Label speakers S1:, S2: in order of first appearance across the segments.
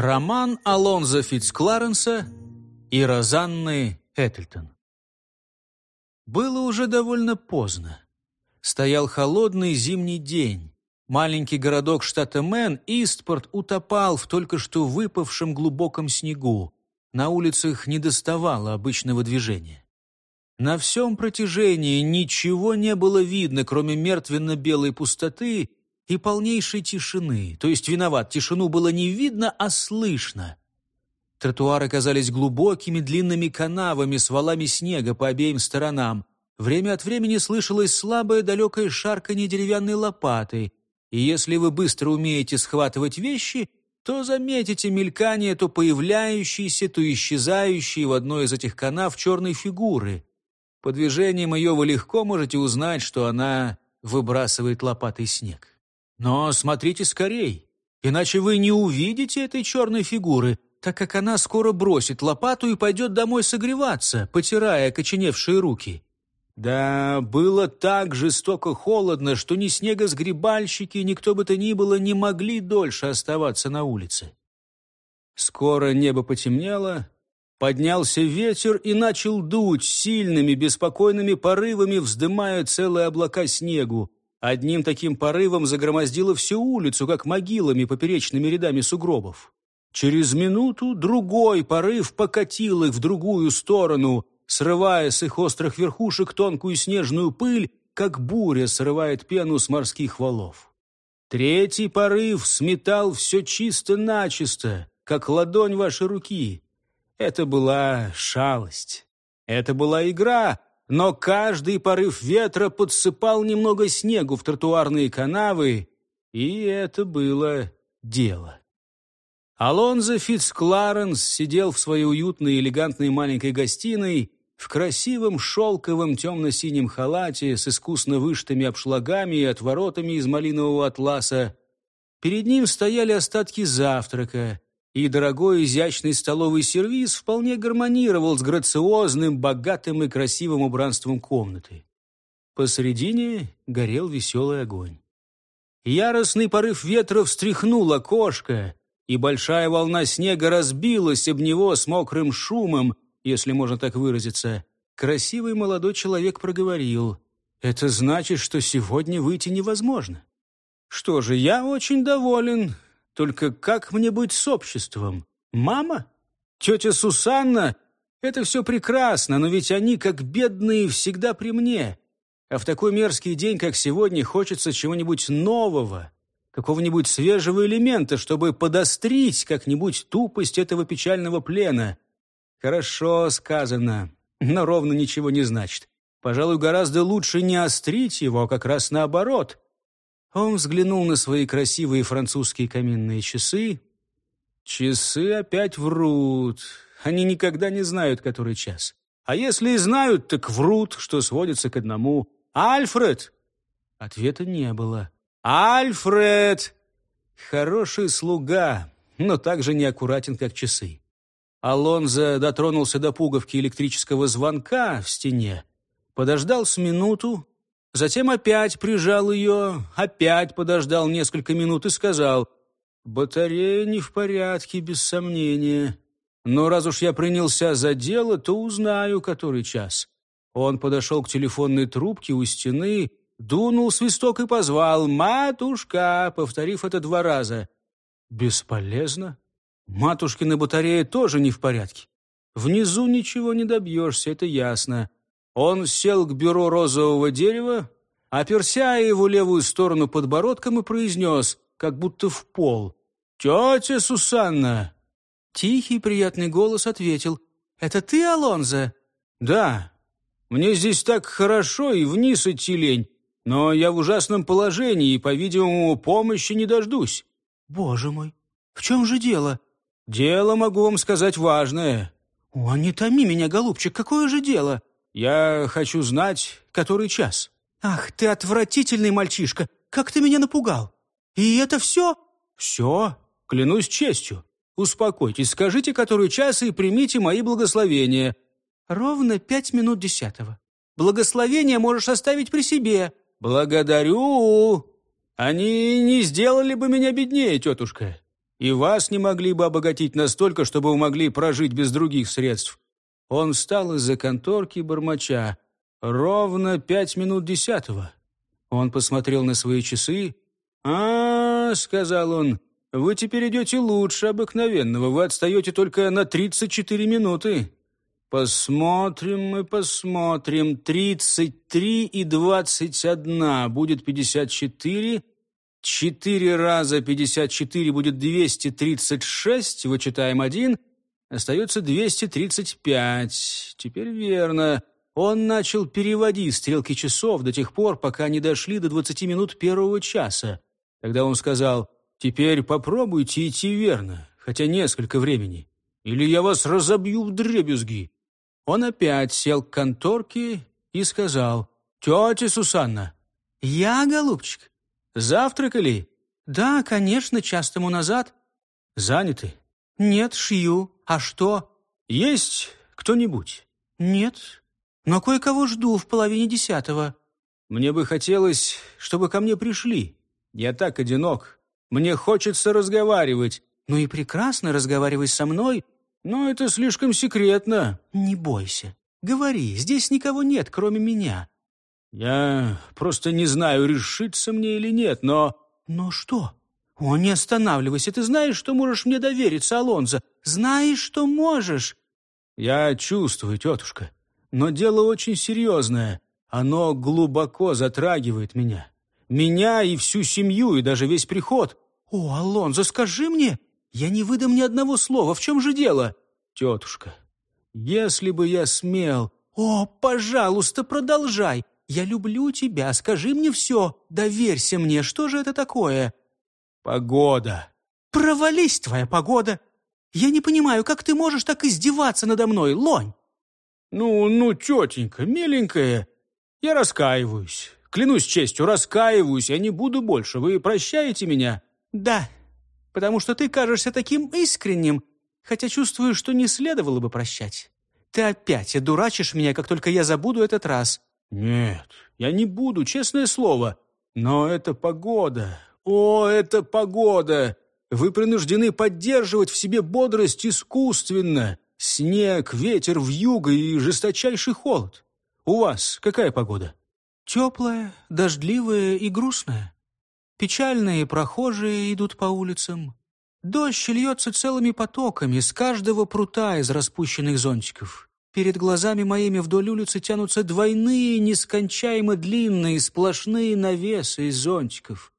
S1: Роман Алонзо Фицкларенса и Розанны Этельтон. Было уже довольно поздно. Стоял холодный зимний день. Маленький городок штата Мэн, Истпорт, утопал в только что выпавшем глубоком снегу. На улицах не доставало обычного движения. На всем протяжении ничего не было видно, кроме мертвенно-белой пустоты и полнейшей тишины. То есть, виноват, тишину было не видно, а слышно. Тротуары казались глубокими длинными канавами с валами снега по обеим сторонам. Время от времени слышалось слабое далекое шарканье деревянной лопаты. И если вы быстро умеете схватывать вещи, то заметите мелькание то появляющейся, то исчезающей в одной из этих канав черной фигуры. По движениям ее вы легко можете узнать, что она выбрасывает лопатой снег. Но смотрите скорей, иначе вы не увидите этой черной фигуры, так как она скоро бросит лопату и пойдет домой согреваться, потирая окоченевшие руки. Да, было так жестоко холодно, что ни снегосгребальщики, ни кто бы то ни было не могли дольше оставаться на улице. Скоро небо потемнело, поднялся ветер и начал дуть сильными беспокойными порывами, вздымая целые облака снегу. Одним таким порывом загромоздило всю улицу, как могилами поперечными рядами сугробов. Через минуту другой порыв покатил их в другую сторону, срывая с их острых верхушек тонкую снежную пыль, как буря срывает пену с морских валов. Третий порыв сметал все чисто-начисто, как ладонь вашей руки. Это была шалость. Это была игра, но каждый порыв ветра подсыпал немного снегу в тротуарные канавы, и это было дело. Алонзо Фицкларенс сидел в своей уютной элегантной маленькой гостиной в красивом шелковом темно-синем халате с искусно вышитыми обшлагами и отворотами из малинового атласа. Перед ним стояли остатки завтрака, и дорогой изящный столовый сервиз вполне гармонировал с грациозным, богатым и красивым убранством комнаты. Посредине горел веселый огонь. Яростный порыв ветра встряхнул окошко, и большая волна снега разбилась об него с мокрым шумом, если можно так выразиться. Красивый молодой человек проговорил. «Это значит, что сегодня выйти невозможно». «Что же, я очень доволен. Только как мне быть с обществом? Мама? Тетя Сусанна? Это все прекрасно, но ведь они, как бедные, всегда при мне. А в такой мерзкий день, как сегодня, хочется чего-нибудь нового, какого-нибудь свежего элемента, чтобы подострить как-нибудь тупость этого печального плена. Хорошо сказано, но ровно ничего не значит. Пожалуй, гораздо лучше не острить его, а как раз наоборот. Он взглянул на свои красивые французские каминные часы. Часы опять врут. Они никогда не знают, который час. А если и знают, так врут, что сводится к одному. «Альфред!» Ответа не было. «Альфред!» Хороший слуга, но также неаккуратен, как часы. Алонзо дотронулся до пуговки электрического звонка в стене, подождал с минуту, Затем опять прижал ее, опять подождал несколько минут и сказал, «Батарея не в порядке, без сомнения. Но раз уж я принялся за дело, то узнаю, который час». Он подошел к телефонной трубке у стены, дунул свисток и позвал «Матушка», повторив это два раза. «Бесполезно. Матушкина батарея тоже не в порядке. Внизу ничего не добьешься, это ясно. Он сел к бюро розового дерева, оперся его левую сторону подбородком и произнес, как будто в пол, «Тетя Сусанна!» Тихий приятный голос ответил, «Это ты, Алонзо?» «Да. Мне здесь так хорошо и вниз идти лень, но я в ужасном положении и, по-видимому, помощи не дождусь». «Боже мой, в чем же дело?» «Дело, могу вам сказать, важное». «О, не томи меня, голубчик, какое же дело?» Я хочу знать, который час». «Ах, ты отвратительный мальчишка! Как ты меня напугал! И это все?» «Все, клянусь честью. Успокойтесь, скажите, который час, и примите мои благословения». «Ровно пять минут десятого. Благословения можешь оставить при себе». «Благодарю. Они не сделали бы меня беднее, тетушка. И вас не могли бы обогатить настолько, чтобы вы могли прожить без других средств. Он встал из-за конторки бормоча. Ровно пять минут десятого. Он посмотрел на свои часы. «А, — сказал он, — вы теперь идете лучше обыкновенного. Вы отстаете только на тридцать четыре минуты. Посмотрим мы, посмотрим. Тридцать три и двадцать одна будет пятьдесят четыре. Четыре раза пятьдесят четыре будет двести тридцать шесть. Вычитаем один. Остается двести тридцать пять. Теперь верно. Он начал переводить стрелки часов до тех пор, пока не дошли до двадцати минут первого часа. Тогда он сказал, «Теперь попробуйте идти верно, хотя несколько времени, или я вас разобью в дребезги». Он опять сел к конторке и сказал, «Тетя Сусанна». «Я, голубчик. Завтракали?» «Да, конечно, час тому назад». «Заняты?» «Нет, шью. А что?» «Есть кто-нибудь?» «Нет. Но кое-кого жду в половине десятого». «Мне бы хотелось, чтобы ко мне пришли. Я так одинок. Мне хочется разговаривать». «Ну и прекрасно разговаривай со мной, «Но это слишком секретно». «Не бойся. Говори, здесь никого нет, кроме меня». «Я просто не знаю, решиться мне или нет, но...» «Но что?» «О, не останавливайся. Ты знаешь, что можешь мне довериться, Алонзо. Знаешь, что можешь». «Я чувствую, тетушка. Но дело очень серьезное. Оно глубоко затрагивает меня. Меня и всю семью, и даже весь приход». «О, Алонзо, скажи мне, я не выдам ни одного слова. В чем же дело?» «Тетушка, если бы я смел...» «О, пожалуйста, продолжай. Я люблю тебя. Скажи мне все. Доверься мне. Что же это такое?» «Погода». «Провались твоя погода. Я не понимаю, как ты можешь так издеваться надо мной, Лонь?» «Ну, ну, тетенька, миленькая, я раскаиваюсь. Клянусь честью, раскаиваюсь. Я не буду больше. Вы прощаете меня?» «Да, потому что ты кажешься таким искренним, хотя чувствую, что не следовало бы прощать. Ты опять одурачишь меня, как только я забуду этот раз». «Нет, я не буду, честное слово. Но это погода. О, это погода! Вы принуждены поддерживать в себе бодрость искусственно. Снег, ветер, вьюга и жесточайший холод. У вас какая погода?» «Теплая, дождливая и грустная. Печальные прохожие идут по улицам. Дождь льется целыми потоками с каждого прута из распущенных зонтиков. Перед глазами моими вдоль улицы тянутся двойные, нескончаемо длинные, сплошные навесы из зонтиков.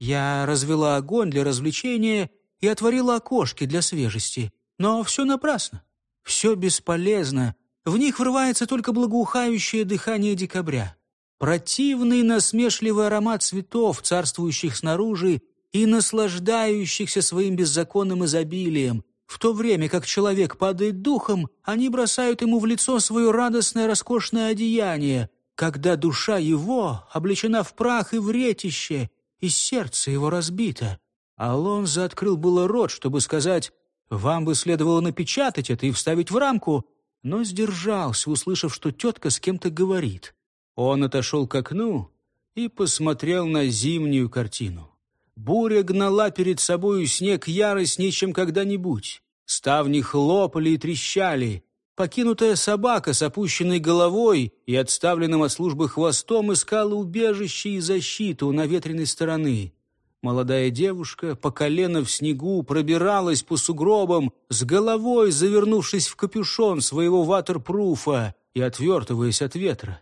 S1: Я развела огонь для развлечения и отворила окошки для свежести. Но все напрасно. Все бесполезно. В них врывается только благоухающее дыхание декабря. Противный насмешливый аромат цветов, царствующих снаружи и наслаждающихся своим беззаконным изобилием. В то время как человек падает духом, они бросают ему в лицо свое радостное роскошное одеяние, когда душа его облечена в прах и вретище, и сердце его разбито. Алонзо открыл было рот, чтобы сказать «Вам бы следовало напечатать это и вставить в рамку», но сдержался, услышав, что тетка с кем-то говорит. Он отошел к окну и посмотрел на зимнюю картину. Буря гнала перед собою снег яростнее, чем когда-нибудь. Ставни хлопали и трещали. Покинутая собака с опущенной головой и отставленным от службы хвостом искала убежище и защиту у наветренной стороны. Молодая девушка по колено в снегу пробиралась по сугробам, с головой завернувшись в капюшон своего ватерпруфа и отвертываясь от ветра.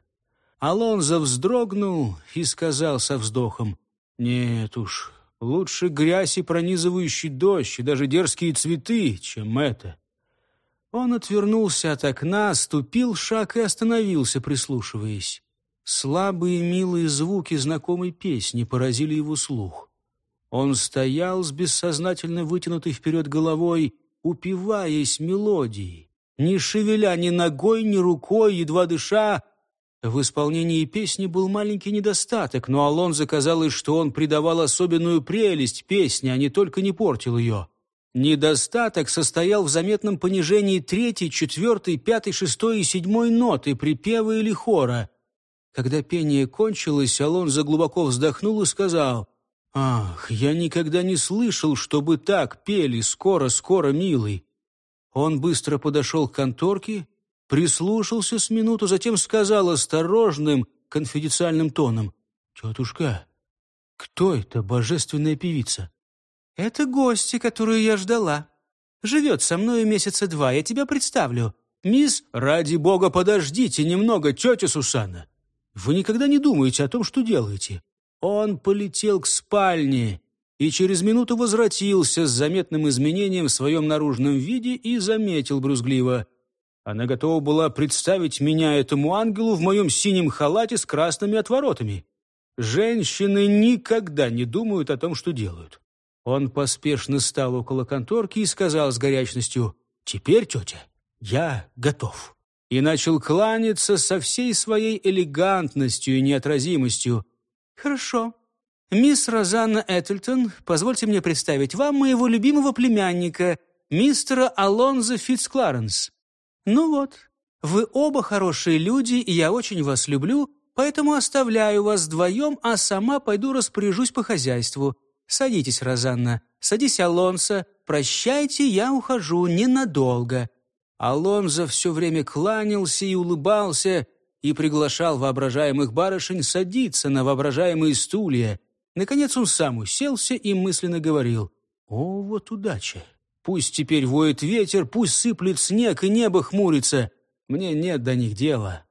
S1: Алонзо вздрогнул и сказал со вздохом, «Нет уж, лучше грязь и пронизывающий дождь, и даже дерзкие цветы, чем это». Он отвернулся от окна, ступил шаг и остановился, прислушиваясь. Слабые милые звуки знакомой песни поразили его слух. Он стоял с бессознательно вытянутой вперед головой, упиваясь мелодией, не шевеля ни ногой, ни рукой, едва дыша, в исполнении песни был маленький недостаток, но Алонзо казалось, что он придавал особенную прелесть песне, а не только не портил ее. Недостаток состоял в заметном понижении третьей, четвертой, пятой, шестой и седьмой ноты припева или хора. Когда пение кончилось, Алонзо глубоко вздохнул и сказал, Ах, я никогда не слышал, чтобы так пели «Скоро, скоро, милый». Он быстро подошел к конторке, прислушался с минуту, затем сказал осторожным, конфиденциальным тоном. «Тетушка, кто это божественная певица?» «Это гости, которую я ждала. Живет со мною месяца два, я тебя представлю. Мисс, ради бога, подождите немного, тетя Сусанна. Вы никогда не думаете о том, что делаете. Он полетел к спальне и через минуту возвратился с заметным изменением в своем наружном виде и заметил брюзгливо. Она готова была представить меня этому ангелу в моем синем халате с красными отворотами. Женщины никогда не думают о том, что делают. Он поспешно стал около конторки и сказал с горячностью, «Теперь, тетя, я готов». И начал кланяться со всей своей элегантностью и неотразимостью, «Хорошо. Мисс Розанна Этельтон, позвольте мне представить вам моего любимого племянника, мистера Алонзо Фитцкларенс. Ну вот, вы оба хорошие люди, и я очень вас люблю, поэтому оставляю вас вдвоем, а сама пойду распоряжусь по хозяйству. Садитесь, Розанна, садись, Алонсо. Прощайте, я ухожу ненадолго». Алонзо все время кланялся и улыбался, и приглашал воображаемых барышень садиться на воображаемые стулья. Наконец он сам уселся и мысленно говорил «О, вот удача! Пусть теперь воет ветер, пусть сыплет снег и небо хмурится. Мне нет до них дела.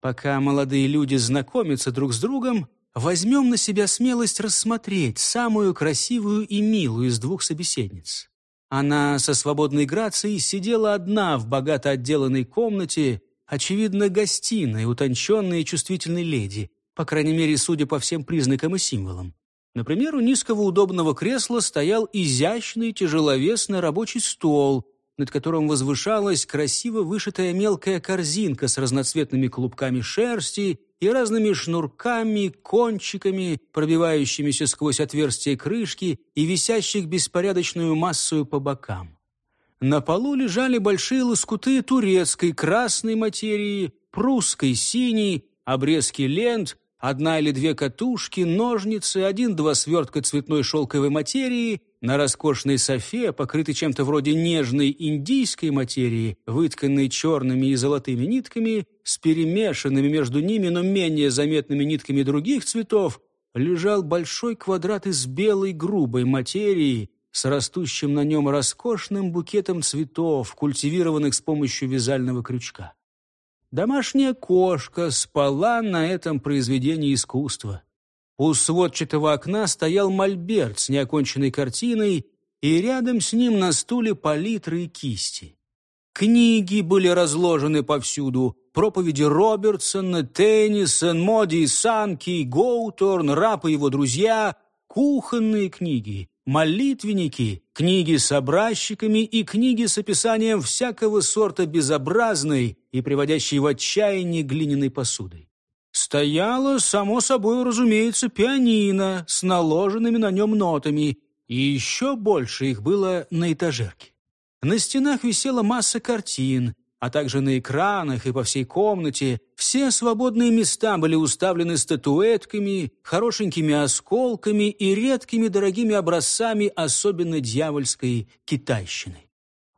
S1: Пока молодые люди знакомятся друг с другом, возьмем на себя смелость рассмотреть самую красивую и милую из двух собеседниц. Она со свободной грацией сидела одна в богато отделанной комнате, очевидно, гостиной, утонченной и чувствительной леди, по крайней мере, судя по всем признакам и символам. Например, у низкого удобного кресла стоял изящный тяжеловесный рабочий стол, над которым возвышалась красиво вышитая мелкая корзинка с разноцветными клубками шерсти и разными шнурками, кончиками, пробивающимися сквозь отверстия крышки и висящих беспорядочную массою по бокам. На полу лежали большие лоскуты турецкой красной материи, прусской синей, обрезки лент, одна или две катушки, ножницы, один-два свертка цветной шелковой материи, на роскошной софе, покрытой чем-то вроде нежной индийской материи, вытканной черными и золотыми нитками, с перемешанными между ними, но менее заметными нитками других цветов, лежал большой квадрат из белой грубой материи, с растущим на нем роскошным букетом цветов, культивированных с помощью вязального крючка. Домашняя кошка спала на этом произведении искусства. У сводчатого окна стоял мольберт с неоконченной картиной, и рядом с ним на стуле палитры и кисти. Книги были разложены повсюду. Проповеди Робертсона, Теннисон, Моди Санки, Гоуторн, Рап и его друзья, кухонные книги, молитвенники, книги с образчиками и книги с описанием всякого сорта безобразной и приводящей в отчаяние глиняной посудой. Стояло, само собой разумеется, пианино с наложенными на нем нотами, и еще больше их было на этажерке. На стенах висела масса картин, а также на экранах и по всей комнате. Все свободные места были уставлены статуэтками, хорошенькими осколками и редкими дорогими образцами особенно дьявольской китайщины.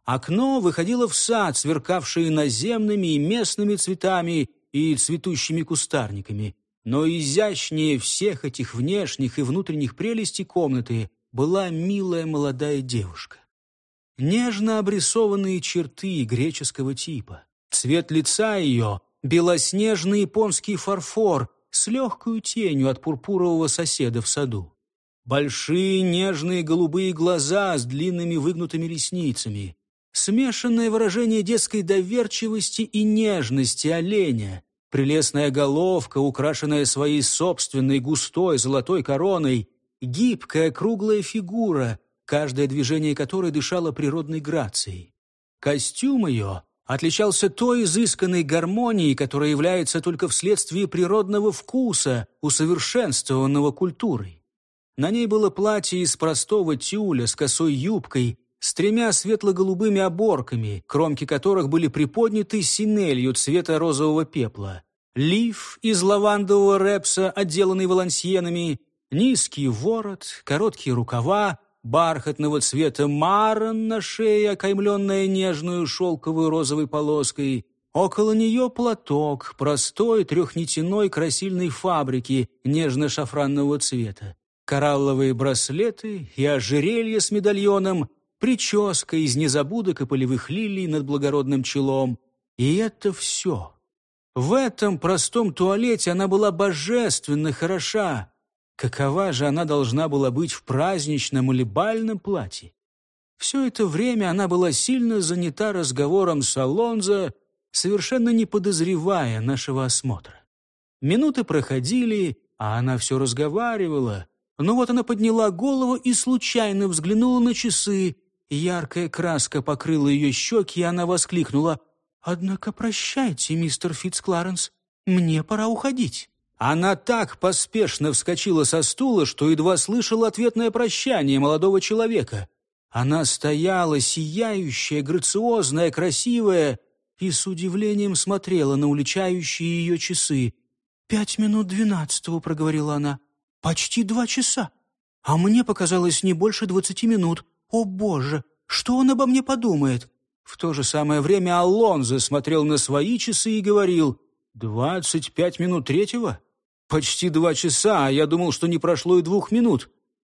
S1: Окно выходило в сад, сверкавший наземными и местными цветами и цветущими кустарниками. Но изящнее всех этих внешних и внутренних прелестей комнаты была милая молодая девушка нежно обрисованные черты греческого типа. Цвет лица ее — белоснежный японский фарфор с легкой тенью от пурпурового соседа в саду. Большие нежные голубые глаза с длинными выгнутыми ресницами. Смешанное выражение детской доверчивости и нежности оленя. Прелестная головка, украшенная своей собственной густой золотой короной. Гибкая круглая фигура — каждое движение которой дышало природной грацией. Костюм ее отличался той изысканной гармонией, которая является только вследствие природного вкуса, усовершенствованного культурой. На ней было платье из простого тюля с косой юбкой, с тремя светло-голубыми оборками, кромки которых были приподняты синелью цвета розового пепла, лиф из лавандового репса, отделанный волансьенами, низкий ворот, короткие рукава, бархатного цвета маран на шее, окаймленная нежную шелковой розовой полоской. Около нее платок простой трехнитяной красильной фабрики нежно-шафранного цвета. Коралловые браслеты и ожерелье с медальоном, прическа из незабудок и полевых лилий над благородным челом. И это все. В этом простом туалете она была божественно хороша. Какова же она должна была быть в праздничном или бальном платье? Все это время она была сильно занята разговором с Алонзо, совершенно не подозревая нашего осмотра. Минуты проходили, а она все разговаривала. Но вот она подняла голову и случайно взглянула на часы. Яркая краска покрыла ее щеки, и она воскликнула. «Однако прощайте, мистер Фитцкларенс, мне пора уходить». Она так поспешно вскочила со стула, что едва слышала ответное прощание молодого человека. Она стояла, сияющая, грациозная, красивая, и с удивлением смотрела на уличающие ее часы. «Пять минут двенадцатого», — проговорила она. «Почти два часа. А мне показалось не больше двадцати минут. О, Боже, что он обо мне подумает?» В то же самое время Алонзо смотрел на свои часы и говорил «Двадцать пять минут третьего? Почти два часа, а я думал, что не прошло и двух минут.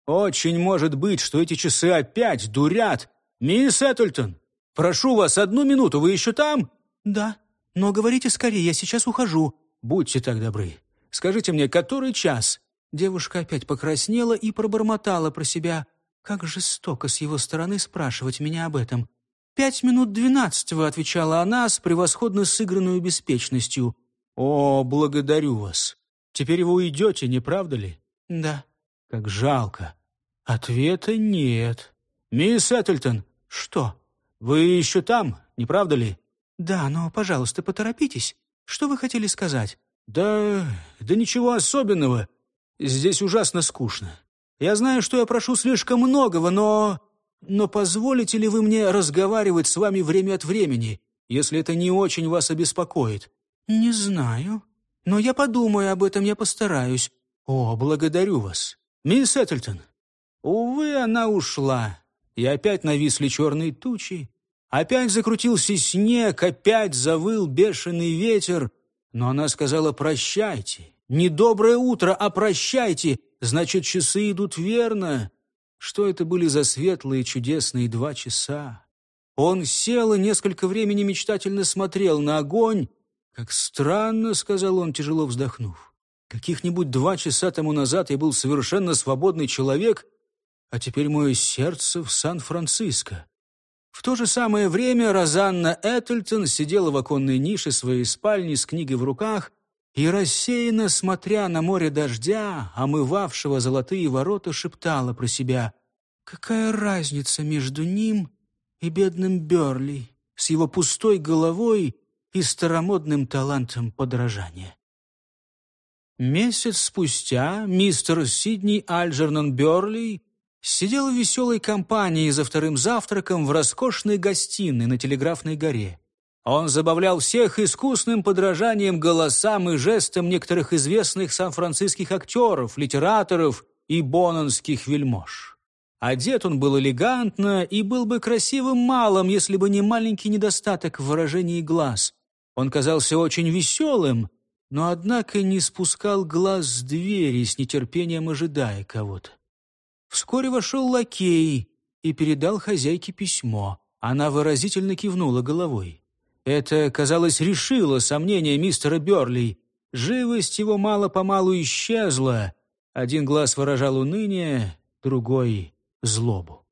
S1: Очень может быть, что эти часы опять дурят. Мисс Эттельтон, прошу вас, одну минуту, вы еще там?» «Да, но говорите скорее, я сейчас ухожу». «Будьте так добры. Скажите мне, который час?» Девушка опять покраснела и пробормотала про себя. «Как жестоко с его стороны спрашивать меня об этом». «Пять минут двенадцатого», — отвечала она с превосходно сыгранной беспечностью. «О, благодарю вас. Теперь вы уйдете, не правда ли?» «Да». «Как жалко». Ответа нет. «Мисс Эттельтон». «Что?» «Вы еще там, не правда ли?» «Да, но, пожалуйста, поторопитесь. Что вы хотели сказать?» «Да... да ничего особенного. Здесь ужасно скучно. Я знаю, что я прошу слишком многого, но... но позволите ли вы мне разговаривать с вами время от времени, если это не очень вас обеспокоит?» «Не знаю. Но я подумаю об этом, я постараюсь. О, благодарю вас. Мисс Эттельтон». Увы, она ушла, и опять нависли черные тучи. Опять закрутился снег, опять завыл бешеный ветер. Но она сказала «прощайте». Не доброе утро, а прощайте. Значит, часы идут верно. Что это были за светлые чудесные два часа? Он сел и несколько времени мечтательно смотрел на огонь. «Как странно», — сказал он, тяжело вздохнув. «Каких-нибудь два часа тому назад я был совершенно свободный человек, а теперь мое сердце в Сан-Франциско». В то же самое время Розанна Эттельтон сидела в оконной нише своей спальни с книгой в руках и, рассеянно смотря на море дождя, омывавшего золотые ворота, шептала про себя «Какая разница между ним и бедным Берли с его пустой головой и старомодным талантом подражания?» Месяц спустя мистер Сидни Альджернон Берли сидел в веселой компании за вторым завтраком в роскошной гостиной на Телеграфной горе. Он забавлял всех искусным подражанием голосам и жестам некоторых известных сан-франциских актеров, литераторов и бононских вельмож. Одет он был элегантно и был бы красивым малым, если бы не маленький недостаток в выражении глаз. Он казался очень веселым, но, однако, не спускал глаз с двери, с нетерпением ожидая кого-то. Вскоре вошел лакей и передал хозяйке письмо. Она выразительно кивнула головой. Это, казалось, решило сомнения мистера Берли. Живость его мало-помалу исчезла. Один глаз выражал уныние, другой — злобу.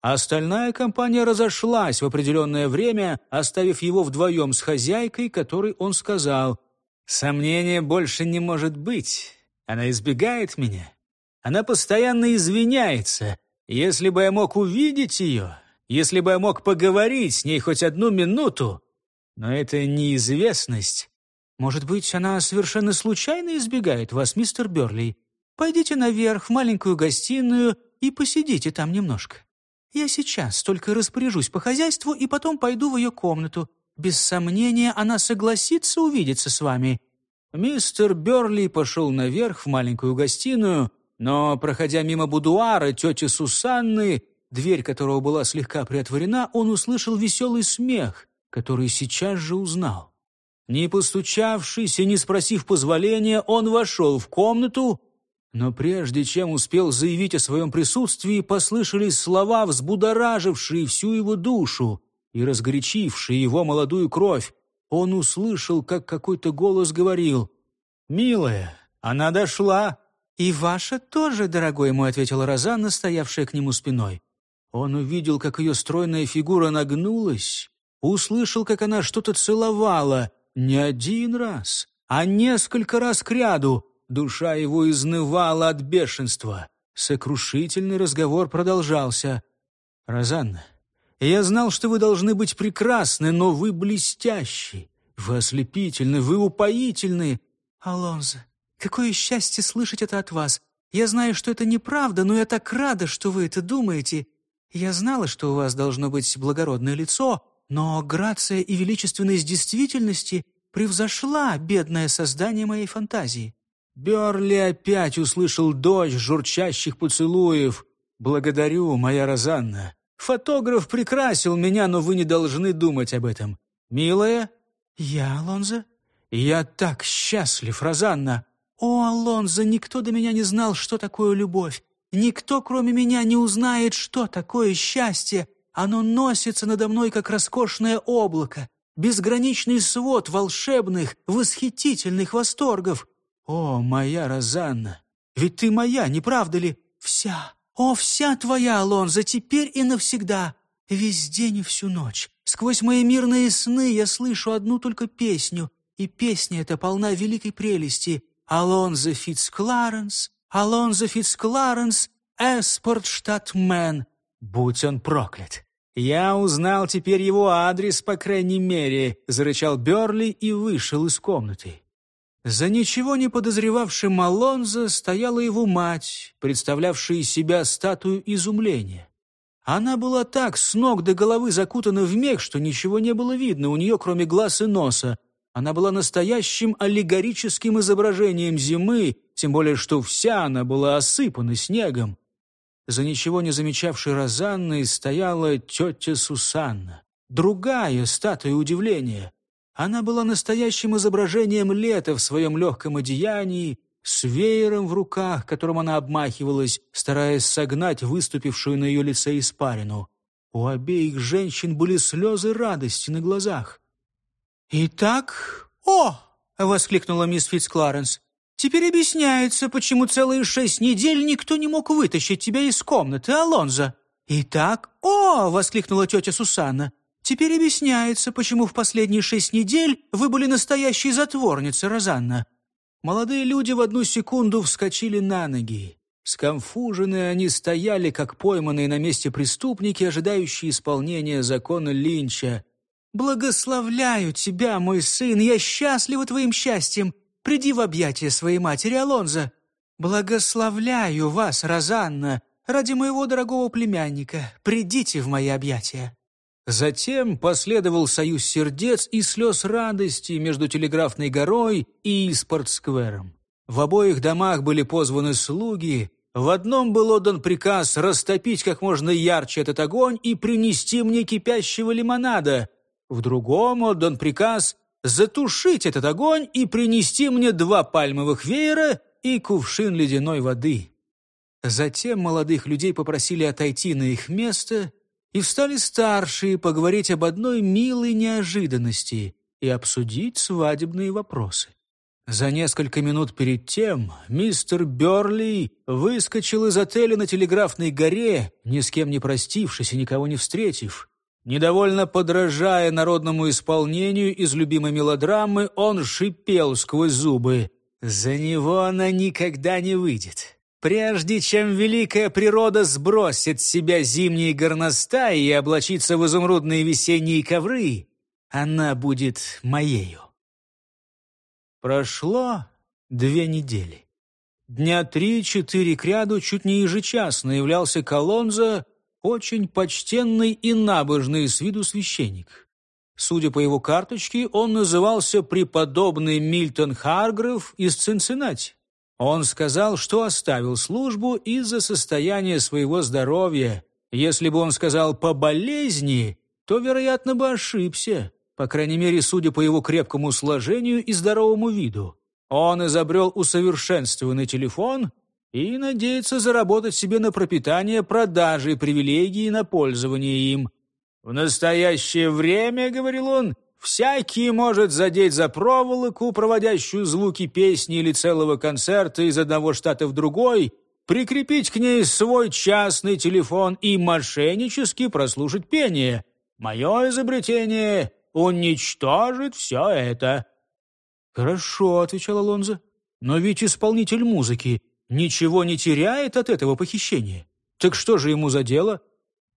S1: Остальная компания разошлась в определенное время, оставив его вдвоем с хозяйкой, которой он сказал, «Сомнения больше не может быть. Она избегает меня. Она постоянно извиняется. Если бы я мог увидеть ее, если бы я мог поговорить с ней хоть одну минуту, но это неизвестность. Может быть, она совершенно случайно избегает вас, мистер Берли. Пойдите наверх в маленькую гостиную и посидите там немножко. Я сейчас только распоряжусь по хозяйству и потом пойду в ее комнату. Без сомнения, она согласится увидеться с вами». Мистер Берли пошел наверх в маленькую гостиную, Но, проходя мимо будуара тети Сусанны, дверь которого была слегка приотворена, он услышал веселый смех, который сейчас же узнал. Не постучавшись и не спросив позволения, он вошел в комнату, но прежде чем успел заявить о своем присутствии, послышались слова, взбудоражившие всю его душу и разгорячившие его молодую кровь. Он услышал, как какой-то голос говорил «Милая, она дошла!» «И ваша тоже, дорогой мой», — ответила Розанна, стоявшая к нему спиной. Он увидел, как ее стройная фигура нагнулась, услышал, как она что-то целовала не один раз, а несколько раз кряду. Душа его изнывала от бешенства. Сокрушительный разговор продолжался. «Розанна, я знал, что вы должны быть прекрасны, но вы блестящи, вы ослепительны, вы упоительны.
S2: Алонзо, какое счастье слышать это от вас. Я знаю, что это неправда, но я так рада, что вы это думаете. Я знала, что у вас должно быть благородное лицо, но грация и величественность действительности превзошла бедное создание моей фантазии.
S1: Берли опять услышал дождь журчащих поцелуев. «Благодарю, моя Розанна. Фотограф прекрасил меня, но вы не должны думать об этом. Милая?»
S2: «Я, Алонзо?»
S1: «Я так счастлив, Розанна!»
S2: «О, Алонзо, никто до меня не знал, что такое любовь. Никто, кроме меня, не узнает, что такое счастье. Оно носится надо мной, как роскошное облако, безграничный свод волшебных, восхитительных восторгов. О, моя Розанна, ведь ты моя, не правда ли? Вся, о, вся твоя, Алонзо, теперь и навсегда. Весь день и всю ночь. Сквозь мои мирные сны я слышу одну только песню, и песня эта полна великой прелести. Алонзо Фицкларенс, Алонзо Фицкларенс, Эспортштадтмен. Будь он проклят! «Я узнал теперь его адрес, по крайней мере», — зарычал Берли и вышел из комнаты. За ничего не подозревавшим Алонзо стояла его мать, представлявшая из себя статую изумления. Она была так с ног до головы закутана в мех, что ничего не было видно у нее, кроме глаз и носа, она была настоящим аллегорическим изображением зимы, тем более что вся она была осыпана снегом. За ничего не замечавшей Розанной стояла тетя Сусанна, другая статуя удивления. Она была настоящим изображением лета в своем легком одеянии, с веером в руках, которым она обмахивалась, стараясь согнать выступившую на ее лице испарину. У обеих женщин были слезы радости на глазах. «Итак, о!» — воскликнула мисс Фитцкларенс. «Теперь объясняется, почему целые шесть недель никто не мог вытащить тебя из комнаты, Алонзо». «Итак, о!» — воскликнула тетя Сусанна. «Теперь объясняется, почему в последние шесть недель вы были настоящей затворницей, Розанна». Молодые люди в одну секунду вскочили на ноги. Скомфуженные они стояли, как пойманные на месте преступники, ожидающие исполнения закона Линча. «Благословляю тебя, мой сын, я счастлива твоим счастьем. Приди в объятия своей матери Алонзо. Благословляю вас, Розанна, ради моего дорогого племянника. Придите в мои объятия». Затем последовал союз сердец и слез радости между Телеграфной горой и Спортсквером. В обоих домах были позваны слуги, в одном был отдан приказ растопить как можно ярче этот огонь и принести мне кипящего лимонада — в другом отдан приказ затушить этот огонь и принести мне два пальмовых веера и кувшин ледяной воды. Затем молодых людей попросили отойти на их место, и встали старшие поговорить об одной милой неожиданности и обсудить свадебные вопросы. За несколько минут перед тем мистер Берли выскочил из отеля на Телеграфной горе, ни с кем не простившись и никого не встретив. Недовольно подражая народному исполнению из любимой мелодрамы, он шипел сквозь зубы. «За него она никогда не выйдет. Прежде чем великая природа сбросит с себя зимние горностаи и облачится в изумрудные весенние ковры, она будет моею». Прошло две недели. Дня три-четыре кряду чуть не ежечасно являлся Колонза очень почтенный и набожный с виду священник. Судя по его карточке, он назывался преподобный Мильтон Харгрев из Цинциннати.
S1: Он сказал, что оставил службу из-за состояния своего здоровья. Если бы он сказал «по болезни», то, вероятно, бы ошибся, по крайней мере, судя по его крепкому сложению и здоровому виду. Он изобрел усовершенствованный телефон и надеется заработать себе на пропитание продажей привилегии на пользование им. «В настоящее время, — говорил он, — Всякий может задеть за проволоку, проводящую звуки песни или целого концерта из одного штата в другой, прикрепить к ней свой частный телефон и мошеннически прослушать пение. Мое изобретение уничтожит все это».
S2: «Хорошо», — отвечал Алонзо, — «но ведь исполнитель музыки ничего не теряет от этого похищения. Так что же ему за дело?»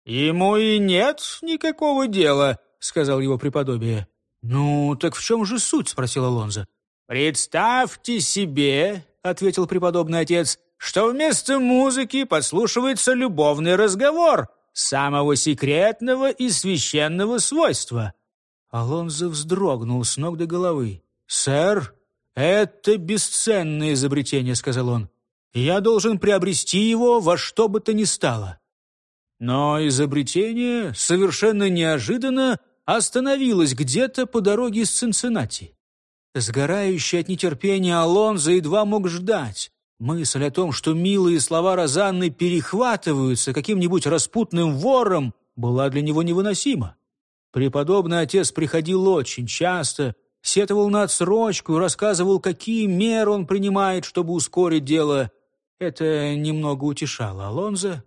S1: «Ему и нет никакого дела», — сказал его преподобие.
S2: «Ну, так в чем же суть?» — спросил Алонзо.
S1: «Представьте себе», — ответил преподобный отец, «что вместо музыки подслушивается любовный разговор самого секретного и священного свойства».
S2: Алонзо вздрогнул с ног до головы. «Сэр, это бесценное изобретение», — сказал он. «Я должен приобрести его во что бы то ни стало». Но изобретение совершенно неожиданно остановилась где-то по дороге из Цинциннати. Сгорающий от нетерпения Алонзо едва мог ждать. Мысль о том, что милые слова Розанны перехватываются каким-нибудь распутным вором, была для него невыносима. Преподобный отец приходил очень часто, сетовал на отсрочку и рассказывал, какие меры он принимает, чтобы ускорить дело. Это немного утешало Алонзо.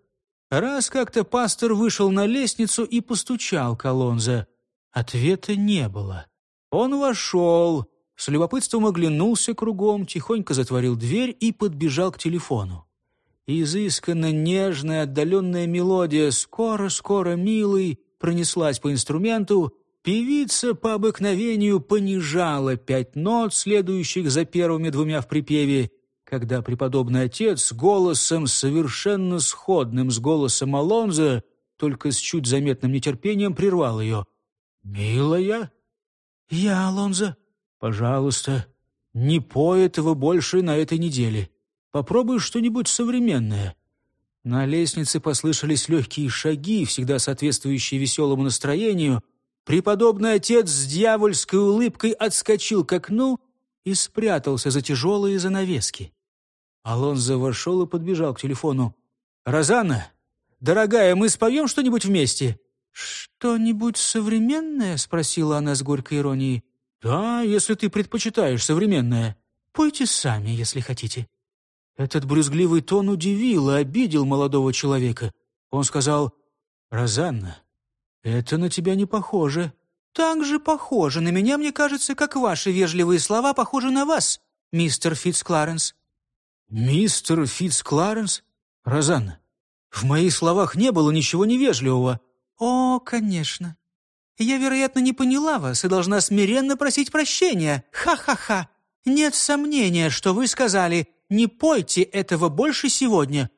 S2: Раз как-то пастор вышел на лестницу и постучал к Алонзо. Ответа не было. Он вошел, с любопытством оглянулся кругом, тихонько затворил дверь и подбежал к телефону. Изысканно нежная отдаленная мелодия «Скоро-скоро, милый» пронеслась по инструменту, певица по обыкновению понижала пять нот, следующих за первыми двумя в припеве, когда преподобный отец голосом, совершенно сходным с голосом Алонзо, только с чуть заметным нетерпением прервал ее — «Милая?» «Я, Алонзо».
S1: «Пожалуйста, не пой этого больше на этой неделе. Попробуй что-нибудь современное». На лестнице послышались легкие шаги, всегда соответствующие веселому настроению. Преподобный отец с дьявольской улыбкой отскочил к окну и спрятался за тяжелые занавески. Алонзо вошел и подбежал к телефону. «Розанна, дорогая, мы споем что-нибудь вместе?»
S2: «Что-нибудь современное?» — спросила она с горькой иронией.
S1: «Да, если ты предпочитаешь современное.
S2: Пойте сами, если хотите».
S1: Этот брюзгливый тон удивил и обидел молодого человека. Он сказал, «Розанна, это на тебя не похоже».
S2: «Так же похоже. На меня, мне кажется, как ваши вежливые слова похожи на вас, мистер Фитц-Кларенс».
S1: «Мистер Фитц-Кларенс? Розанна, в моих словах не было ничего невежливого.
S2: «О, конечно. Я, вероятно, не поняла вас и должна смиренно просить прощения. Ха-ха-ха. Нет сомнения, что вы сказали, не пойте этого больше сегодня».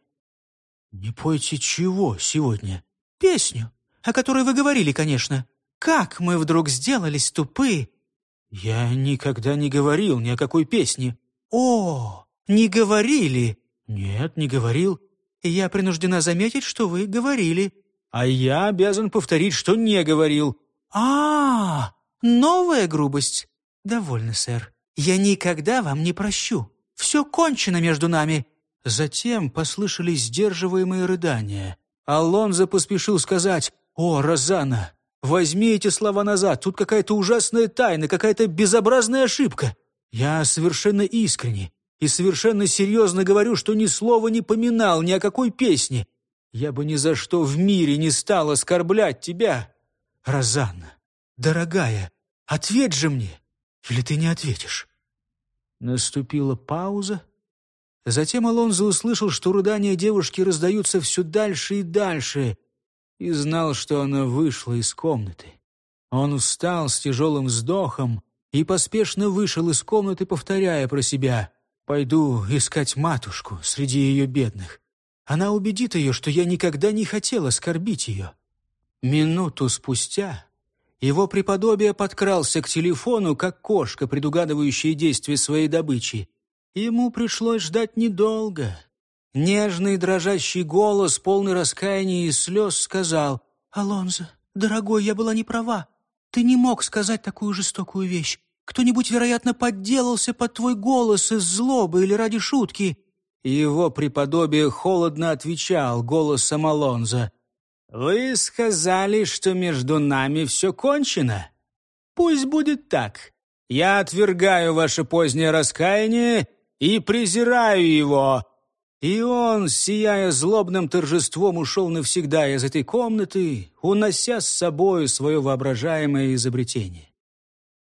S1: «Не пойте чего сегодня?»
S2: «Песню, о которой вы говорили, конечно. Как мы вдруг сделались тупы!»
S1: «Я никогда не говорил ни о какой песне».
S2: «О, не говорили?»
S1: «Нет, не говорил».
S2: «Я принуждена заметить, что вы говорили».
S1: А я обязан повторить, что не говорил.
S2: А, -а, -а новая грубость. Довольно, сэр. Я никогда вам не прощу. Все кончено между нами.
S1: Затем послышались сдерживаемые рыдания. Алонзо поспешил сказать, «О, Розана, возьми эти слова назад, тут какая-то ужасная тайна, какая-то безобразная ошибка. Я совершенно искренне и совершенно серьезно говорю, что ни слова не поминал ни о какой песне. Я бы ни за что в мире не стал оскорблять тебя. Розанна, дорогая, ответь же мне, или ты не ответишь?» Наступила пауза. Затем Алонзо услышал, что рыдания девушки раздаются все дальше и дальше, и знал, что она вышла из комнаты. Он встал с тяжелым вздохом и поспешно вышел из комнаты, повторяя про себя «Пойду искать матушку среди ее бедных». Она убедит ее, что я никогда не хотел оскорбить ее. Минуту спустя его преподобие подкрался к телефону, как кошка, предугадывающая действия своей добычи. Ему пришлось ждать недолго. Нежный дрожащий голос, полный раскаяния и слез, сказал,
S2: «Алонзо, дорогой, я была не права. Ты не мог сказать такую жестокую вещь. Кто-нибудь, вероятно, подделался под твой голос из злобы или ради шутки».
S1: Его преподобие холодно отвечал голосом Алонзо. «Вы сказали, что между нами все кончено? Пусть будет так. Я отвергаю ваше позднее раскаяние и презираю его». И он, сияя злобным торжеством, ушел навсегда из этой комнаты, унося с собой свое воображаемое изобретение.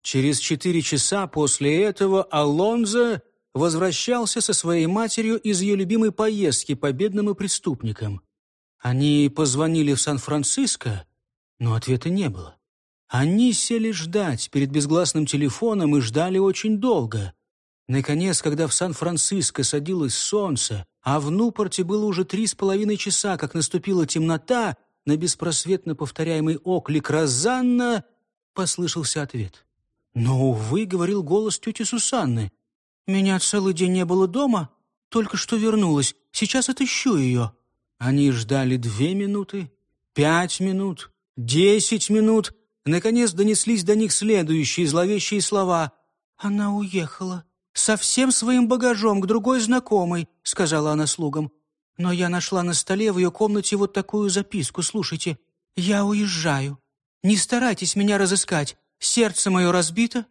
S1: Через четыре часа после этого Алонзо возвращался со своей матерью из ее любимой поездки по бедным и преступникам. Они позвонили в Сан-Франциско, но ответа не было. Они сели ждать перед безгласным телефоном и ждали очень долго. Наконец, когда в Сан-Франциско садилось солнце, а в Нупорте было уже три с половиной часа, как наступила темнота, на беспросветно повторяемый оклик «Розанна!» послышался ответ. «Но, увы», — говорил голос тети Сусанны, «меня целый день не было дома, только что вернулась, сейчас отыщу ее». Они ждали две минуты, пять минут, десять минут. Наконец донеслись до них следующие зловещие слова. «Она уехала. Со всем своим багажом к другой знакомой», — сказала она слугам. «Но я нашла на столе в ее комнате вот такую записку. Слушайте, я уезжаю. Не старайтесь меня разыскать. Сердце мое разбито.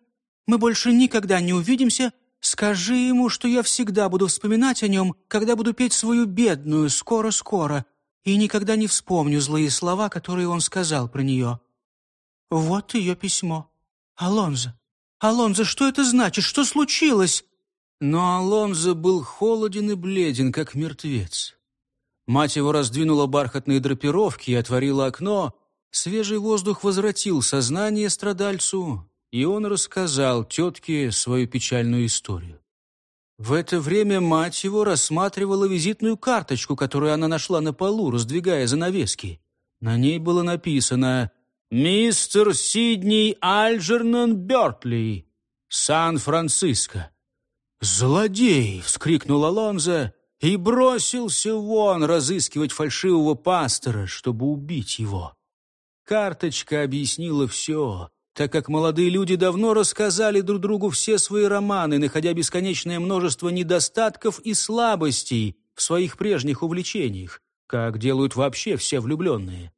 S1: Мы больше никогда не увидимся. Скажи ему, что я всегда буду вспоминать о нем, когда буду петь свою бедную «Скоро-скоро», и никогда не вспомню злые слова, которые он сказал про нее. Вот ее письмо. Алонзо, «Алонзо, что это значит? Что случилось?» Но Алонзо был холоден и бледен, как мертвец. Мать его раздвинула бархатные драпировки и отворила окно. Свежий воздух возвратил сознание страдальцу, и он рассказал тетке свою печальную историю. В это время мать его рассматривала визитную карточку, которую она нашла на полу, раздвигая занавески. На ней было написано «Мистер Сидней Альджернон Бертли, Сан-Франциско». «Злодей!» — вскрикнул Алонзо и бросился вон разыскивать фальшивого пастора, чтобы убить его. Карточка объяснила все, так как молодые люди давно рассказали друг другу все свои романы, находя бесконечное множество недостатков и слабостей в своих прежних увлечениях, как делают вообще все влюбленные.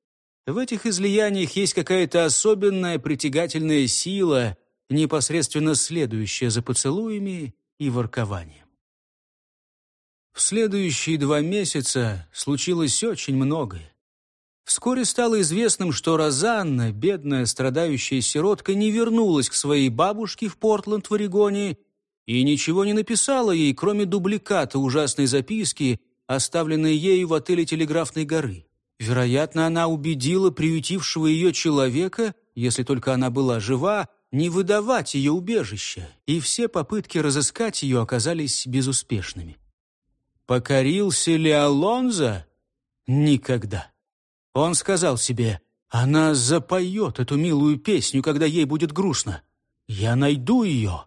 S1: В этих излияниях есть какая-то особенная притягательная сила, непосредственно следующая за поцелуями и воркованием. В следующие два месяца случилось очень многое. Вскоре стало известным, что Розанна, бедная страдающая сиротка, не вернулась к своей бабушке в Портленд в Орегоне и ничего не написала ей, кроме дубликата ужасной записки, оставленной ею в отеле Телеграфной горы. Вероятно, она убедила приютившего ее человека, если только она была жива, не выдавать ее убежище, и все попытки разыскать ее оказались безуспешными. Покорился ли Алонзо? Никогда. Он сказал себе, она запоет эту милую песню, когда ей будет грустно. Я найду ее.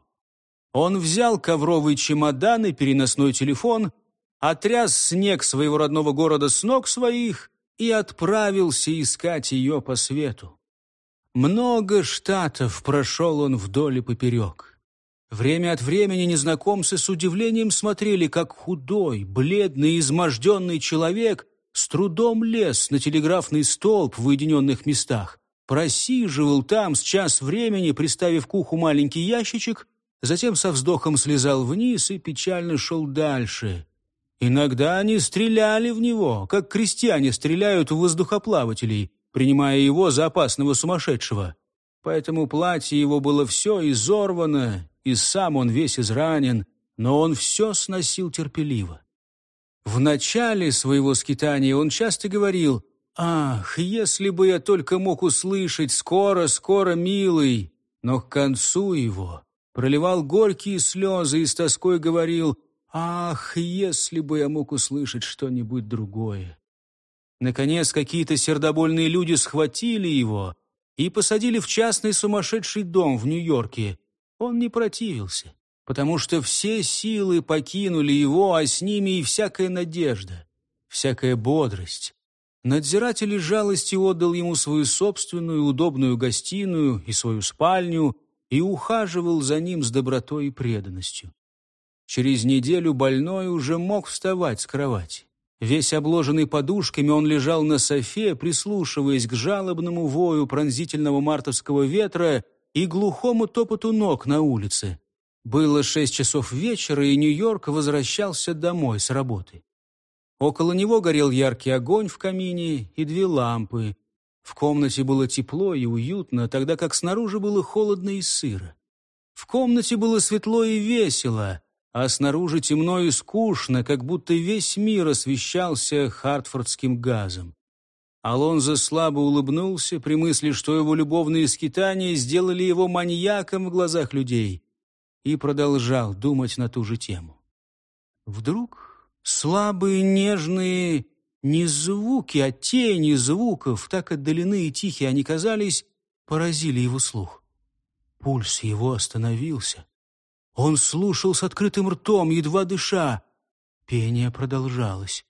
S1: Он взял ковровый чемодан и переносной телефон, отряс снег своего родного города с ног своих и отправился искать ее по свету. Много штатов прошел он вдоль и поперек. Время от времени незнакомцы с удивлением смотрели, как худой, бледный, изможденный человек с трудом лез на телеграфный столб в уединенных местах, просиживал там с час времени, приставив к уху маленький ящичек, затем со вздохом слезал вниз и печально шел дальше, Иногда они стреляли в него, как крестьяне стреляют в воздухоплавателей, принимая его за опасного сумасшедшего. Поэтому платье его было все изорвано, и сам он весь изранен, но он все сносил терпеливо. В начале своего скитания он часто говорил «Ах, если бы я только мог услышать «Скоро, скоро, милый!» Но к концу его проливал горькие слезы и с тоской говорил Ах, если бы я мог услышать что-нибудь другое. Наконец, какие-то сердобольные люди схватили его и посадили в частный сумасшедший дом в Нью-Йорке. Он не противился, потому что все силы покинули его, а с ними и всякая надежда, всякая бодрость. Надзиратель из жалости отдал ему свою собственную удобную гостиную и свою спальню и ухаживал за ним с добротой и преданностью. Через неделю больной уже мог вставать с кровати. Весь обложенный подушками, он лежал на софе, прислушиваясь к жалобному вою пронзительного мартовского ветра и глухому топоту ног на улице. Было шесть часов вечера, и Нью-Йорк возвращался домой с работы. Около него горел яркий огонь в камине и две лампы. В комнате было тепло и уютно, тогда как снаружи было холодно и сыро. В комнате было светло и весело, а снаружи темно и скучно, как будто весь мир освещался хартфордским газом. Алонзо слабо улыбнулся при мысли, что его любовные скитания сделали его маньяком в глазах людей, и продолжал думать на ту же тему. Вдруг Слабые, нежные, не звуки, а тени звуков, так отдалены и тихие они казались, поразили его слух. Пульс его остановился. Он слушал с открытым ртом, едва дыша. Пение продолжалось.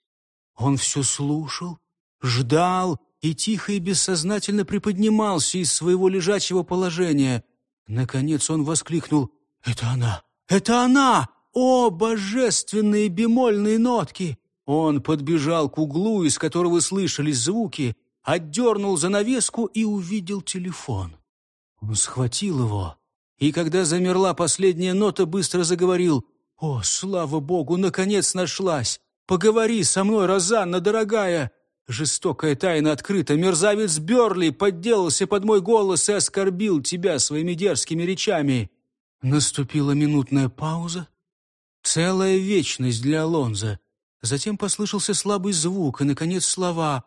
S1: Он все слушал, ждал и тихо и бессознательно приподнимался из своего лежачего положения. Наконец он воскликнул «Это она! Это она!» О, божественные бемольные нотки! Он подбежал к углу, из которого слышались звуки, отдернул занавеску и увидел телефон. Он схватил его, и когда замерла последняя нота, быстро заговорил. «О, слава богу, наконец нашлась! Поговори со мной, Розанна, дорогая!» Жестокая тайна открыта. Мерзавец Берли подделался под мой голос и оскорбил тебя своими дерзкими речами. Наступила минутная пауза. Целая вечность для Алонза. Затем послышался слабый звук, и, наконец, слова.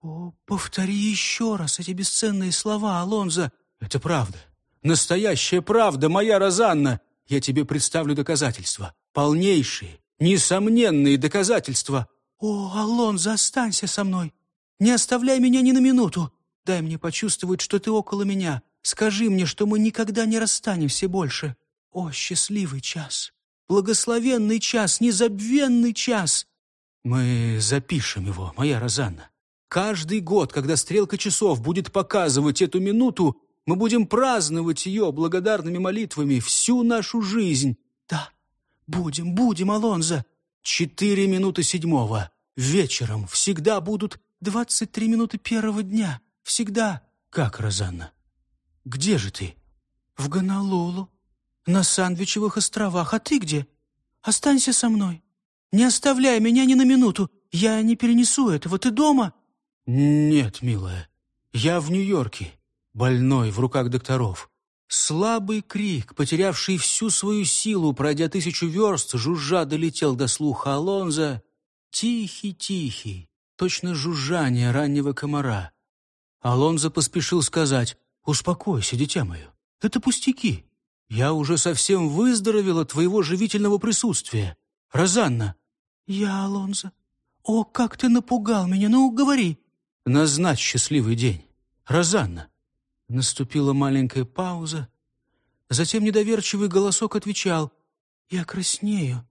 S1: «О, повтори еще раз эти бесценные слова, Алонзо!» «Это правда. Настоящая правда, моя Розанна! Я тебе представлю доказательства. Полнейшие, несомненные доказательства!» «О, Алонзо, останься со мной! Не оставляй меня ни на минуту! Дай мне почувствовать, что ты около меня. Скажи мне, что мы никогда не расстанемся больше. О, счастливый час!» Благословенный час, незабвенный час. Мы запишем его, моя Розанна. Каждый год, когда стрелка часов будет показывать эту минуту, мы будем праздновать ее благодарными молитвами всю нашу жизнь. Да, будем, будем, Алонзо. Четыре минуты седьмого. Вечером всегда будут двадцать три минуты первого дня. Всегда. Как, Розанна? Где же ты? В Гонолулу. «На Сандвичевых островах. А ты где? Останься со мной. Не оставляй меня ни на минуту. Я не перенесу этого. Ты дома?» «Нет, милая. Я в Нью-Йорке. Больной, в руках докторов». Слабый крик, потерявший всю свою силу, пройдя тысячу верст, жужжа долетел до слуха Алонза. Тихий-тихий, точно жужжание раннего комара. Алонзо поспешил сказать, «Успокойся, дитя мое, это пустяки. Я уже совсем выздоровела твоего живительного присутствия. Розанна!» «Я, Алонзо. О, как ты напугал меня! Ну, говори!» «Назначь счастливый день. Розанна!» Наступила маленькая пауза. Затем недоверчивый голосок отвечал. «Я краснею.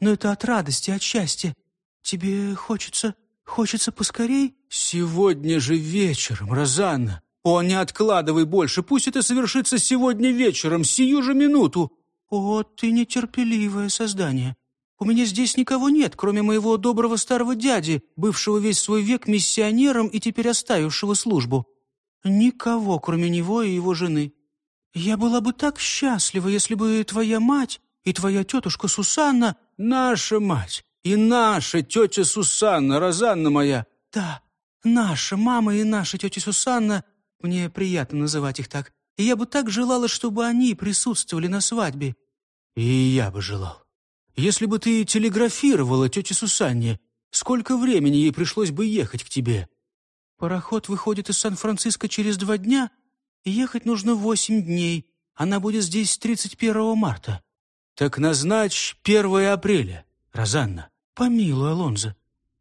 S1: Но это от радости, от счастья. Тебе хочется... хочется поскорей?» «Сегодня же вечером, Розанна!» «О, не откладывай больше, пусть это совершится сегодня вечером, сию же минуту!» «О, ты нетерпеливое создание! У меня здесь никого нет, кроме моего доброго старого дяди, бывшего весь свой век миссионером и теперь оставившего службу. Никого, кроме него и его жены. Я была бы так счастлива, если бы твоя мать и твоя тетушка Сусанна... Наша мать и наша тетя Сусанна, Розанна моя. Да, наша мама и наша тетя Сусанна мне приятно называть их так. И я бы так желала, чтобы они присутствовали на свадьбе». «И я бы желал. Если бы ты телеграфировала тете Сусанне, сколько времени ей пришлось бы ехать к тебе?» «Пароход выходит из Сан-Франциско через два дня, и ехать нужно восемь дней. Она будет здесь 31 марта». «Так назначь 1 апреля, Розанна». «Помилуй, Алонзо,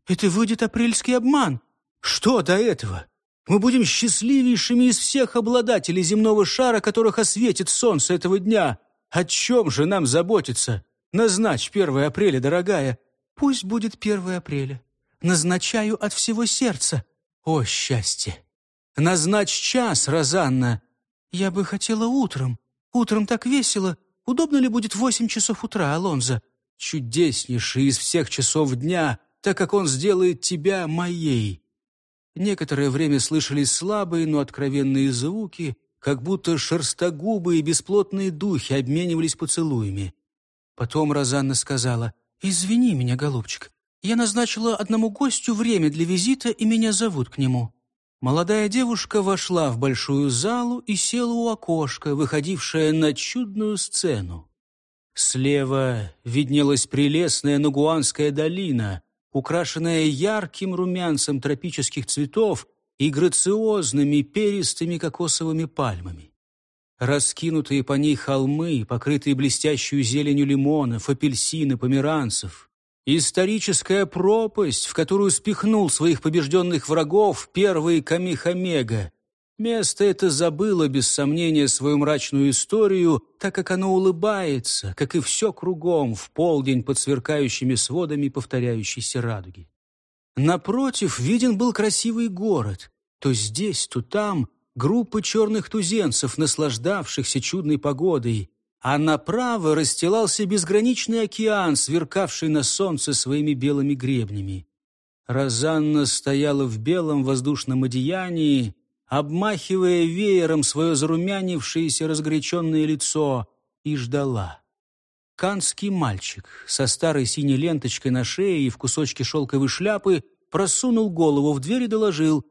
S1: это выйдет апрельский обман. Что до этого? Мы будем счастливейшими из всех обладателей земного шара, которых осветит солнце этого дня. О чем же нам заботиться? Назначь 1 апреля, дорогая.
S2: Пусть будет 1 апреля. Назначаю от всего сердца. О, счастье! Назначь час, Розанна. Я бы хотела утром. Утром так весело. Удобно ли будет восемь часов утра, Алонзо?
S1: Чудеснейший из всех часов дня, так как он сделает тебя моей. Некоторое время слышались слабые, но откровенные звуки, как будто шерстогубые бесплотные духи обменивались поцелуями. Потом Розанна сказала, «Извини меня, голубчик, я назначила одному гостю время для визита, и меня зовут к нему». Молодая девушка вошла в большую залу и села у окошка, выходившее на чудную сцену. Слева виднелась прелестная Нагуанская долина, украшенная ярким румянцем тропических цветов и грациозными перистыми кокосовыми пальмами. Раскинутые по ней холмы, покрытые блестящую зеленью лимонов, апельсин померанцев, Историческая пропасть, в которую спихнул своих побежденных врагов первый Камихамега. Место это забыло, без сомнения, свою мрачную историю, так как оно улыбается, как и все кругом, в полдень под сверкающими сводами повторяющейся радуги. Напротив виден был красивый город. То здесь, то там группы черных тузенцев, наслаждавшихся чудной погодой, а направо расстилался безграничный океан, сверкавший на солнце своими белыми гребнями. Розанна стояла в белом воздушном одеянии, обмахивая веером свое зарумянившееся разгоряченное лицо, и ждала. Канский мальчик со старой синей ленточкой на шее и в кусочке шелковой шляпы просунул голову в дверь и доложил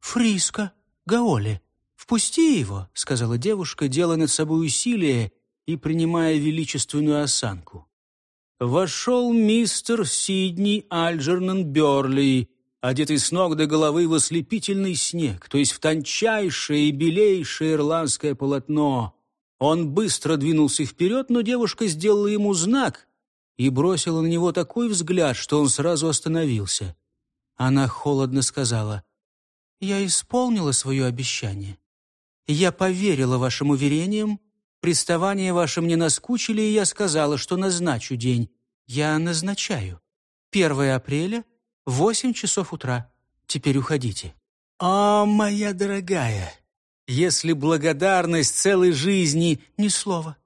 S1: «Фриско, Гаоли, впусти его», — сказала девушка, делая над собой усилие, и принимая величественную осанку. Вошел мистер Сидни Альджернан Берли, одетый с ног до головы в ослепительный снег, то есть в тончайшее и белейшее ирландское полотно. Он быстро двинулся вперед, но девушка сделала ему знак и бросила на него такой взгляд, что он сразу остановился. Она холодно сказала, «Я исполнила свое обещание. Я поверила вашим уверениям, Приставания ваши мне наскучили, и я сказала, что назначу день. Я назначаю. 1 апреля, 8 часов утра. Теперь уходите». «О, моя дорогая, если благодарность целой жизни — ни слова.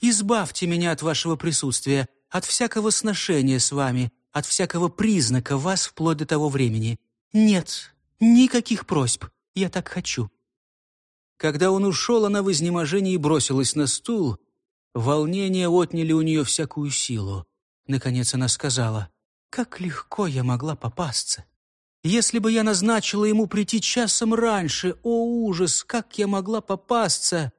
S1: Избавьте меня от вашего присутствия, от всякого сношения с вами, от всякого признака вас вплоть до того времени. Нет, никаких просьб. Я так хочу. Когда он ушел, она в изнеможении бросилась на стул. Волнения отняли у нее всякую силу. Наконец она сказала, «Как легко я могла попасться! Если бы я назначила ему прийти часом раньше, о ужас, как я могла попасться!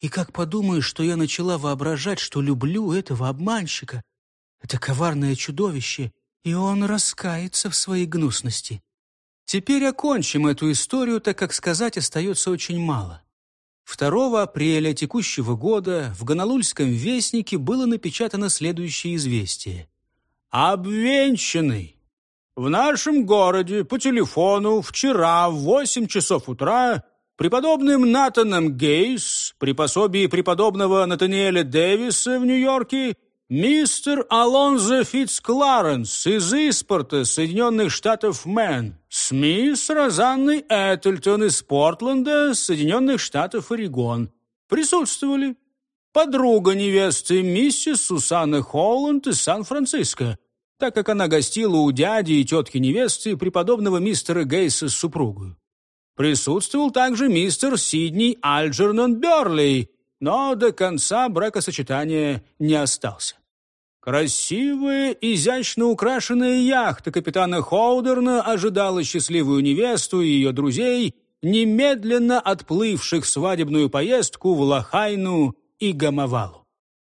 S1: И как подумаю, что я начала воображать, что люблю этого обманщика, это коварное чудовище, и он раскается в своей гнусности. Теперь окончим эту историю, так как сказать остается очень мало. 2 апреля текущего года в Гонолульском вестнике было напечатано следующее известие. «Обвенчанный! В нашем городе по телефону вчера в 8 часов утра преподобным Натаном Гейс при пособии преподобного Натаниэля Дэвиса в Нью-Йорке Мистер Алонзо Фитцкларенс из Испорта, Соединенных Штатов Мэн, с мисс Розанной Эттельтон из Портленда, Соединенных Штатов Орегон, присутствовали. Подруга невесты миссис Сусанна Холланд из Сан-Франциско, так как она гостила у дяди и тетки невесты преподобного мистера Гейса с супругой. Присутствовал также мистер Сидни Альджернон Берли, но до конца бракосочетания не остался. Красивая, изящно украшенная яхта капитана Хоудерна ожидала счастливую невесту и ее друзей, немедленно отплывших в свадебную поездку в Лохайну и Гамавалу.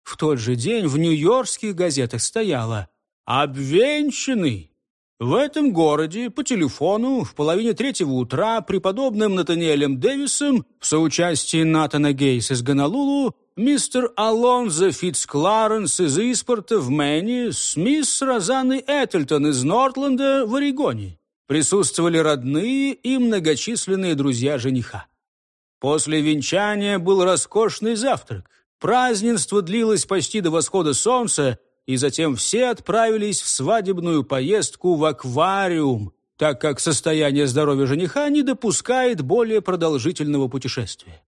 S1: В тот же день в нью-йоркских газетах стояло «Обвенчанный». В этом городе по телефону в половине третьего утра преподобным Натаниэлем Дэвисом в соучастии Натана Гейс из Гонолулу мистер Алонзо Фитцкларенс из Испорта в Мэне с мисс Розанной Эттельтон из Нортленда в Орегоне. Присутствовали родные и многочисленные друзья жениха. После венчания был роскошный завтрак. Празднество длилось почти до восхода солнца, и затем все отправились в свадебную поездку в аквариум, так как состояние здоровья жениха не допускает более продолжительного путешествия.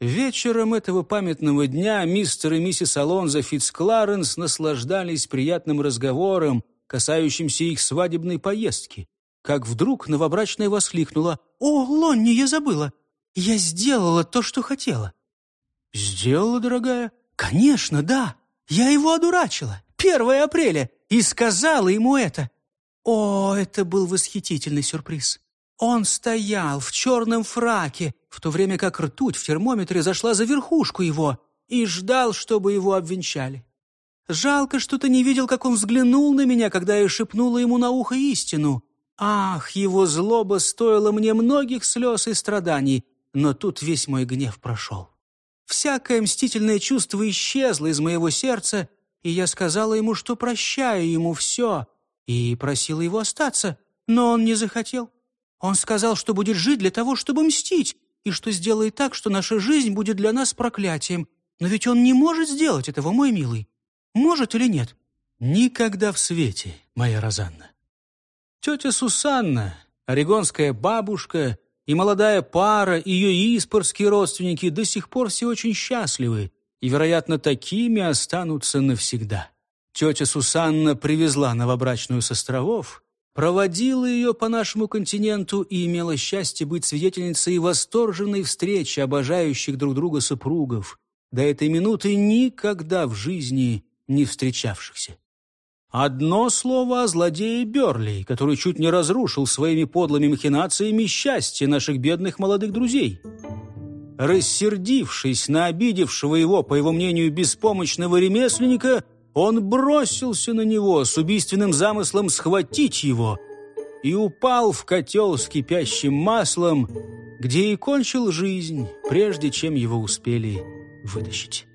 S1: Вечером этого памятного дня мистер и миссис Алонзо Фитцкларенс наслаждались приятным разговором, касающимся их свадебной поездки, как вдруг новобрачная воскликнула «О, Лонни, я забыла! Я сделала то, что хотела!» «Сделала, дорогая?» «Конечно, да! Я его одурачила! 1 апреля! И сказала ему это!» О, это был восхитительный сюрприз! Он стоял в черном фраке, в то время как ртуть в термометре зашла за верхушку его, и ждал, чтобы его обвенчали. Жалко, что ты не видел, как он взглянул на меня, когда я шепнула ему на ухо истину. Ах, его злоба стоила мне многих слез и страданий, но тут весь мой гнев прошел. Всякое мстительное чувство исчезло из моего сердца, и я сказала ему, что прощаю ему все, и просила его остаться, но он не захотел. Он сказал, что будет жить для того, чтобы мстить, и что сделает так, что наша жизнь будет для нас проклятием. Но ведь он не может сделать этого, мой милый. Может или нет? Никогда в свете, моя Розанна. Тетя Сусанна, орегонская бабушка и молодая пара, ее испорские родственники до сих пор все очень счастливы и, вероятно, такими останутся навсегда. Тетя Сусанна привезла новобрачную с островов, проводила ее по нашему континенту и имела счастье быть свидетельницей восторженной встречи обожающих друг друга супругов, до этой минуты никогда в жизни не встречавшихся. Одно слово о злодее Берли, который чуть не разрушил своими подлыми махинациями счастье наших бедных молодых друзей. Рассердившись на обидевшего его, по его мнению, беспомощного ремесленника, он бросился на него с убийственным замыслом схватить его и упал в котел с кипящим маслом, где и кончил жизнь, прежде чем его успели вытащить.